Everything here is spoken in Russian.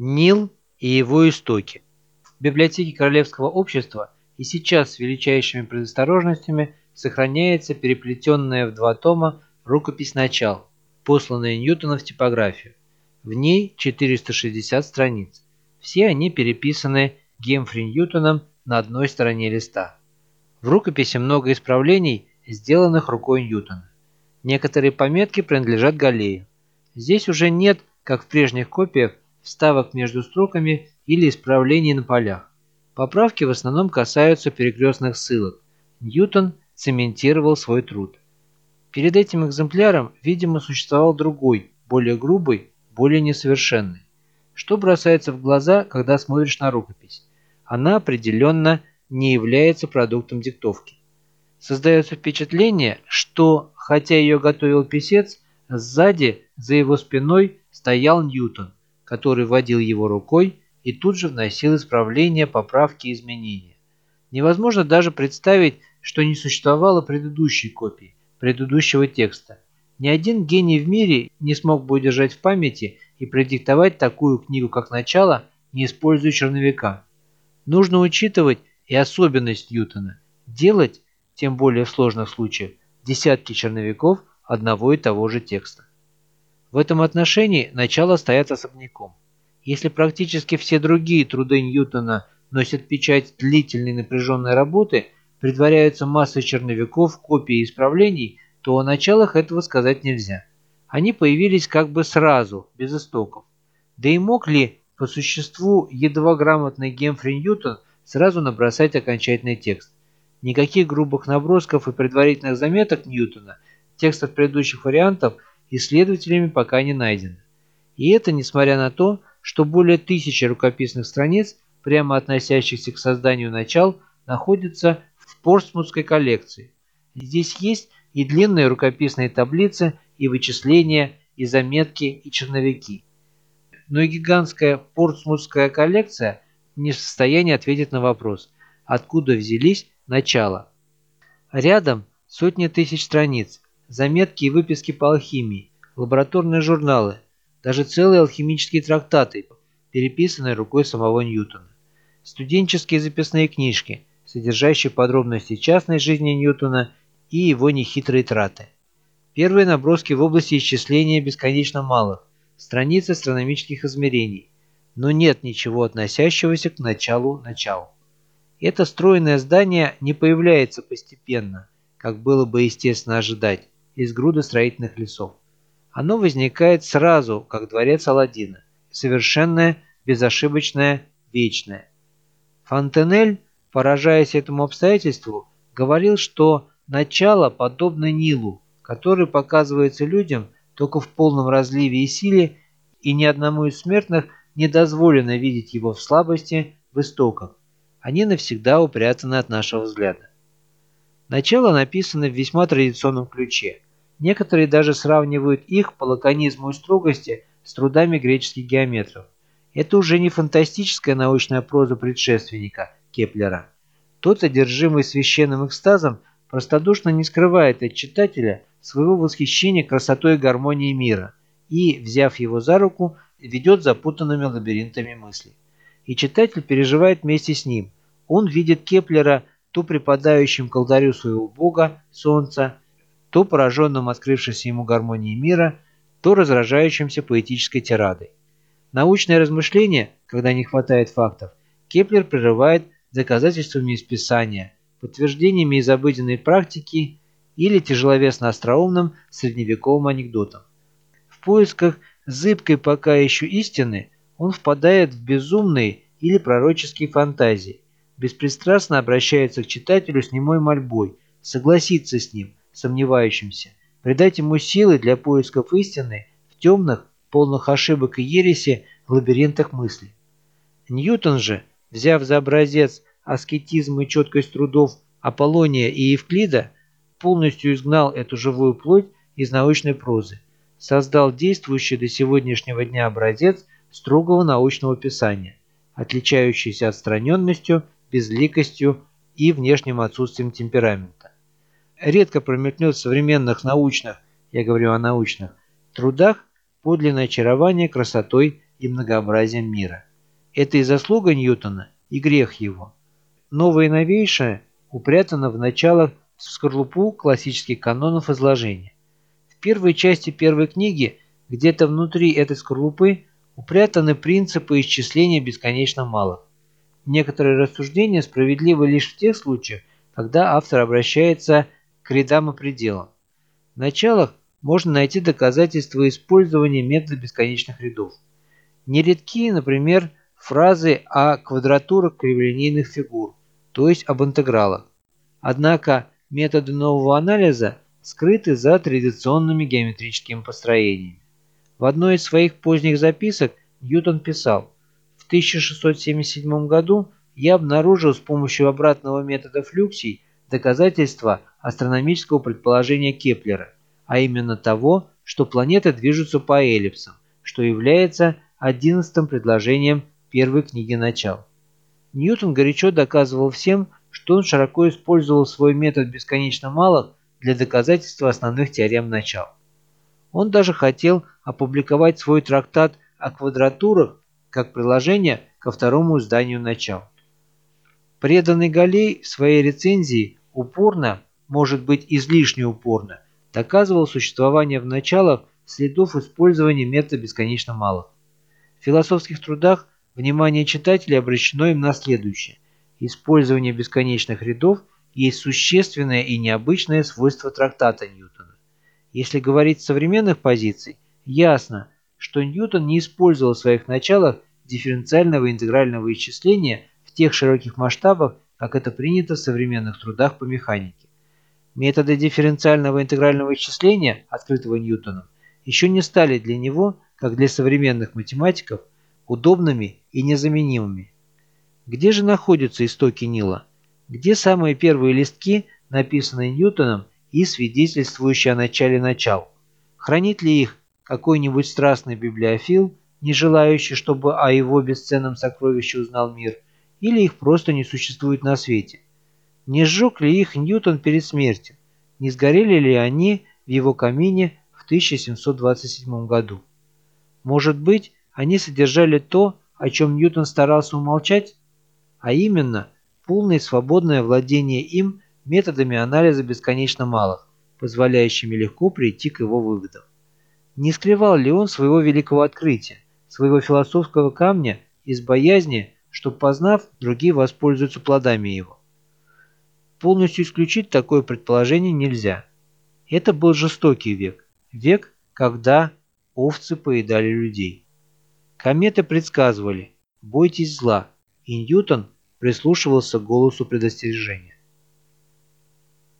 Нил и его истоки. В библиотеке Королевского общества и сейчас с величайшими предосторожностями сохраняется переплетенная в два тома рукопись начал, посланная Ньютоном в типографию. В ней 460 страниц. Все они переписаны Гемфри Ньютоном на одной стороне листа. В рукописи много исправлений, сделанных рукой Ньютона. Некоторые пометки принадлежат Галлею. Здесь уже нет, как в прежних копиях, вставок между строками или исправлений на полях. Поправки в основном касаются перекрестных ссылок. Ньютон цементировал свой труд. Перед этим экземпляром, видимо, существовал другой, более грубый, более несовершенный. Что бросается в глаза, когда смотришь на рукопись? Она определенно не является продуктом диктовки. Создается впечатление, что, хотя ее готовил писец, сзади, за его спиной, стоял Ньютон, который водил его рукой и тут же вносил исправления, поправки и изменения. Невозможно даже представить, что не существовало предыдущей копии, предыдущего текста. Ни один гений в мире не смог бы удержать в памяти и продиктовать такую книгу, как «Начало», не используя черновика. Нужно учитывать и особенность Ньютона – делать, тем более в сложных случаях, десятки черновиков одного и того же текста. В этом отношении начало стоят особняком. Если практически все другие труды Ньютона носят печать длительной напряженной работы, предваряются массой черновиков, копий и исправлений, то о началах этого сказать нельзя. Они появились как бы сразу, без истоков. Да и мог ли, по существу, едва грамотный Гемфри Ньютон сразу набросать окончательный текст? Никаких грубых набросков и предварительных заметок Ньютона, текстов предыдущих вариантов, исследователями пока не найдено. И это несмотря на то, что более тысячи рукописных страниц, прямо относящихся к созданию начал, находятся в Портсмутской коллекции. Здесь есть и длинные рукописные таблицы, и вычисления, и заметки, и черновики. Но и гигантская портсмутская коллекция не в состоянии ответить на вопрос, откуда взялись начала. Рядом сотни тысяч страниц, заметки и выписки по алхимии, лабораторные журналы, даже целые алхимические трактаты, переписанные рукой самого Ньютона. Студенческие записные книжки, содержащие подробности частной жизни Ньютона и его нехитрые траты. Первые наброски в области исчисления бесконечно малых, страницы астрономических измерений, но нет ничего относящегося к началу начал. Это стройное здание не появляется постепенно, как было бы естественно ожидать, из груды строительных лесов. Оно возникает сразу, как дворец Аладдина, совершенное, безошибочное, вечное. Фонтенель, поражаясь этому обстоятельству, говорил, что начало подобно Нилу, который показывается людям только в полном разливе и силе, и ни одному из смертных не дозволено видеть его в слабости, в истоках. Они навсегда упрятаны от нашего взгляда. Начало написано в весьма традиционном ключе. Некоторые даже сравнивают их по лаконизму и строгости с трудами греческих геометров. Это уже не фантастическая научная проза предшественника Кеплера. Тот, одержимый священным экстазом, простодушно не скрывает от читателя своего восхищения красотой и гармонией мира и, взяв его за руку, ведет запутанными лабиринтами мыслей. И читатель переживает вместе с ним. Он видит Кеплера то преподающим к алтарю своего бога, солнца, то пораженным открывшейся ему гармонией мира, то разражающимся поэтической тирадой. Научное размышление, когда не хватает фактов, Кеплер прерывает доказательствами из Писания, подтверждениями из обыденной практики или тяжеловесно остроумным средневековым анекдотом. В поисках зыбкой пока еще истины он впадает в безумные или пророческие фантазии, беспристрастно обращается к читателю с немой мольбой, согласиться с ним, сомневающимся, придать ему силы для поисков истины в темных, полных ошибок и ереси лабиринтах мысли. Ньютон же, взяв за образец аскетизм и четкость трудов Аполлония и Евклида, полностью изгнал эту живую плоть из научной прозы, создал действующий до сегодняшнего дня образец строгого научного писания, отличающийся отстраненностью, безликостью и внешним отсутствием темперамента. Редко промелькнет в современных научных, я говорю о научных, трудах подлинное очарование красотой и многообразием мира. Это и заслуга Ньютона, и грех его. Новое и новейшее упрятано в началах в скорлупу классических канонов изложения. В первой части первой книги, где-то внутри этой скорлупы, упрятаны принципы исчисления бесконечно малых. Некоторые рассуждения справедливы лишь в тех случаях, когда автор обращается к рядам и пределам. В началах можно найти доказательства использования метода бесконечных рядов. Нередки, например, фразы о квадратурах криволинейных фигур, то есть об интегралах. Однако методы нового анализа скрыты за традиционными геометрическими построениями. В одной из своих поздних записок Ньютон писал «В 1677 году я обнаружил с помощью обратного метода флюксий доказательства астрономического предположения Кеплера, а именно того, что планеты движутся по эллипсам, что является одиннадцатым предложением первой книги «Начал». Ньютон горячо доказывал всем, что он широко использовал свой метод бесконечно малых для доказательства основных теорем начал. Он даже хотел опубликовать свой трактат о квадратурах как приложение ко второму изданию начал. Преданный Галей в своей рецензии упорно, может быть излишне упорно, доказывал существование в началах следов использования метода бесконечно малых. В философских трудах внимание читателей обращено им на следующее. Использование бесконечных рядов есть существенное и необычное свойство трактата Ньютона. Если говорить с современных позиций, ясно, что Ньютон не использовал в своих началах дифференциального интегрального исчисления тех широких масштабах, как это принято в современных трудах по механике. Методы дифференциального интегрального исчисления, открытого Ньютоном, еще не стали для него, как для современных математиков, удобными и незаменимыми. Где же находятся истоки Нила? Где самые первые листки, написанные Ньютоном и свидетельствующие о начале начал? Хранит ли их какой-нибудь страстный библиофил, не желающий, чтобы о его бесценном сокровище узнал мир, или их просто не существует на свете? Не сжег ли их Ньютон перед смертью? Не сгорели ли они в его камине в 1727 году? Может быть, они содержали то, о чем Ньютон старался умолчать, а именно полное свободное владение им методами анализа бесконечно малых, позволяющими легко прийти к его выводам. Не скрывал ли он своего великого открытия, своего философского камня из боязни, что познав, другие воспользуются плодами его? Полностью исключить такое предположение нельзя. Это был жестокий век, век, когда овцы поедали людей. Кометы предсказывали «бойтесь зла», и Ньютон прислушивался к голосу предостережения.